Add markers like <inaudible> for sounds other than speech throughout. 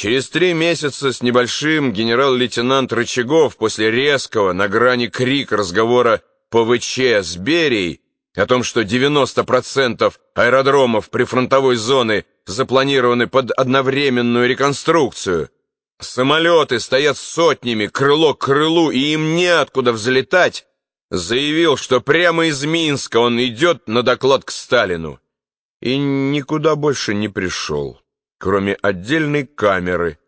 Через три месяца с небольшим генерал-лейтенант Рычагов после резкого на грани крик разговора ПВЧ с Берией о том, что 90% аэродромов прифронтовой зоны запланированы под одновременную реконструкцию. Самолеты стоят сотнями, крыло к крылу, и им неоткуда взлетать, заявил, что прямо из Минска он идет на доклад к Сталину. И никуда больше не пришел кроме отдельной камеры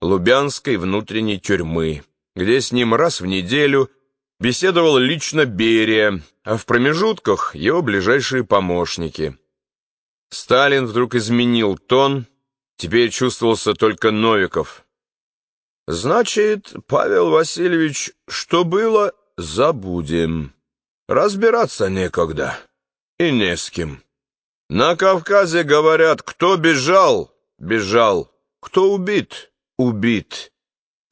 Лубянской внутренней тюрьмы, где с ним раз в неделю беседовал лично Берия, а в промежутках его ближайшие помощники. Сталин вдруг изменил тон, теперь чувствовался только Новиков. «Значит, Павел Васильевич, что было, забудем. Разбираться некогда и не с кем. На Кавказе говорят, кто бежал, бежал. Кто убит? Убит.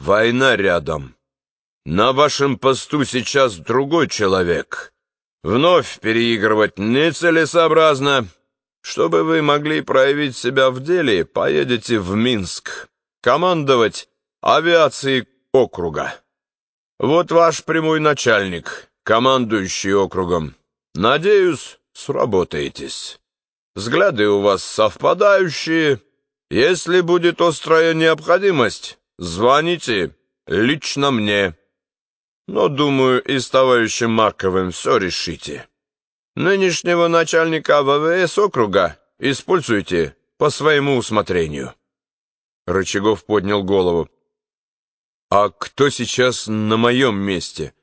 Война рядом. На вашем посту сейчас другой человек. Вновь переигрывать нецелесообразно. Чтобы вы могли проявить себя в деле, поедете в Минск. Командовать авиацией округа. Вот ваш прямой начальник, командующий округом. Надеюсь, сработаетесь. Взгляды у вас совпадающие, если будет острая необходимость, звоните лично мне. Но, думаю, и с товарищем Марковым все решите. Нынешнего начальника ВВС округа используйте по своему усмотрению. Рычагов поднял голову. «А кто сейчас на моем месте?»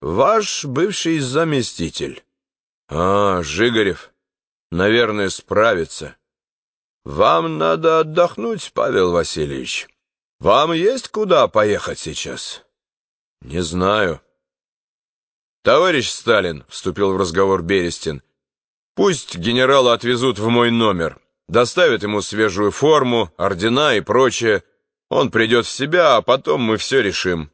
«Ваш бывший заместитель». «А, Жигарев. Наверное, справится». «Вам надо отдохнуть, Павел Васильевич. Вам есть куда поехать сейчас?» «Не знаю». «Товарищ Сталин», — вступил в разговор Берестин, «пусть генерала отвезут в мой номер, доставят ему свежую форму, ордена и прочее. Он придет в себя, а потом мы все решим».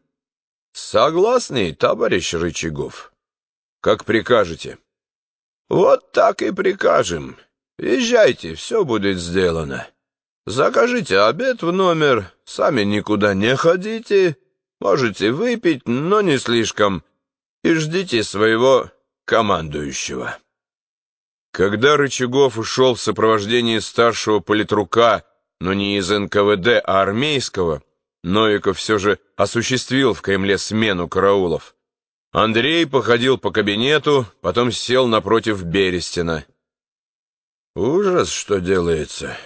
«Согласны, товарищ Рычагов?» «Как прикажете». «Вот так и прикажем. Езжайте, все будет сделано. Закажите обед в номер, сами никуда не ходите, можете выпить, но не слишком, и ждите своего командующего». Когда Рычагов ушел в сопровождении старшего политрука, но не из НКВД, а армейского, Новиков все же осуществил в Кремле смену караулов. Андрей походил по кабинету, потом сел напротив Берестина. Ужас, что делается.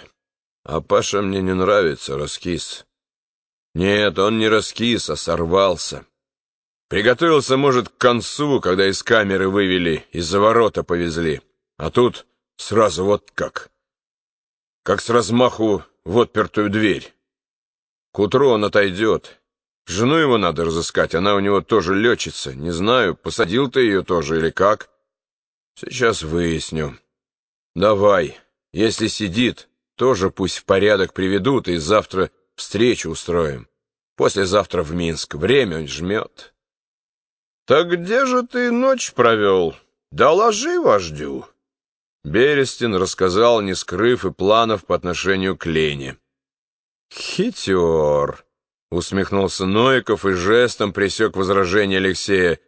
А Паша мне не нравится, раскис. Нет, он не раскис, а сорвался. Приготовился, может, к концу, когда из камеры вывели, из-за ворота повезли. А тут сразу вот как. Как с размаху в отпертую дверь. К утру он отойдет. Жену его надо разыскать, она у него тоже летчица. Не знаю, посадил ты ее тоже или как. Сейчас выясню. Давай, если сидит, тоже пусть в порядок приведут, и завтра встречу устроим. Послезавтра в Минск. Время жмет. Так где же ты ночь провел? Доложи вождю. Берестин рассказал, не скрыв и планов по отношению к Лене. «Хитер!» — усмехнулся Новиков и жестом пресек возражение Алексея.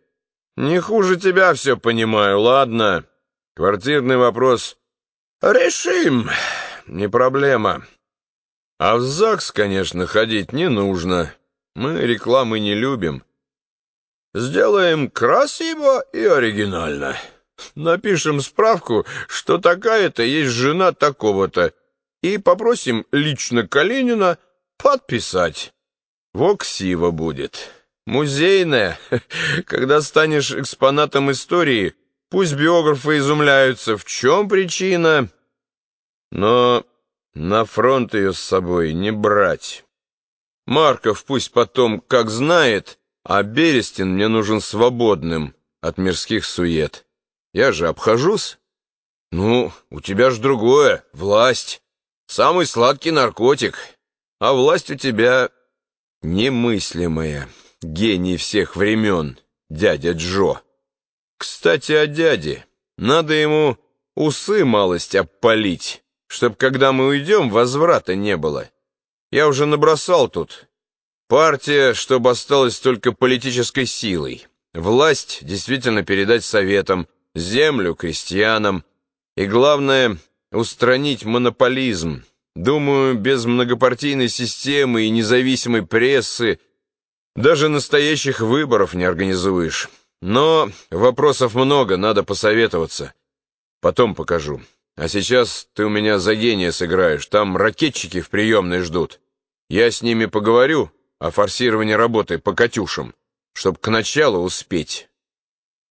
«Не хуже тебя все понимаю, ладно? Квартирный вопрос «Решим, не проблема. А в ЗАГС, конечно, ходить не нужно. Мы рекламы не любим. Сделаем красиво и оригинально. Напишем справку, что такая-то есть жена такого-то, и попросим лично Калинина подписать. Воксива будет. Музейная. <laughs> Когда станешь экспонатом истории, Пусть биографы изумляются, в чем причина, но на фронт ее с собой не брать. Марков пусть потом как знает, а Берестин мне нужен свободным от мирских сует. Я же обхожусь. Ну, у тебя ж другое, власть. Самый сладкий наркотик. А власть у тебя немыслимая. Гений всех времен, дядя Джо. Кстати, о дяде. Надо ему усы малость опалить, чтоб, когда мы уйдем, возврата не было. Я уже набросал тут. Партия, чтобы осталась только политической силой. Власть действительно передать советам, землю крестьянам. И главное, устранить монополизм. Думаю, без многопартийной системы и независимой прессы даже настоящих выборов не организуешь. Но вопросов много, надо посоветоваться. Потом покажу. А сейчас ты у меня за гения сыграешь. Там ракетчики в приемной ждут. Я с ними поговорю о форсировании работы по «Катюшам», чтоб к началу успеть.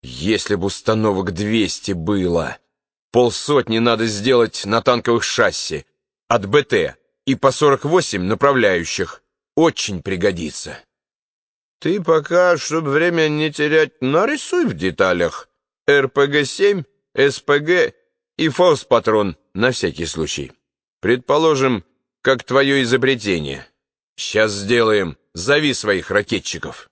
Если бы установок 200 было, полсотни надо сделать на танковых шасси от БТ и по 48 направляющих. Очень пригодится. Ты пока, чтобы время не терять, нарисуй в деталях. РПГ-7, СПГ и фосс-патрон на всякий случай. Предположим, как твое изобретение. Сейчас сделаем. Зови своих ракетчиков.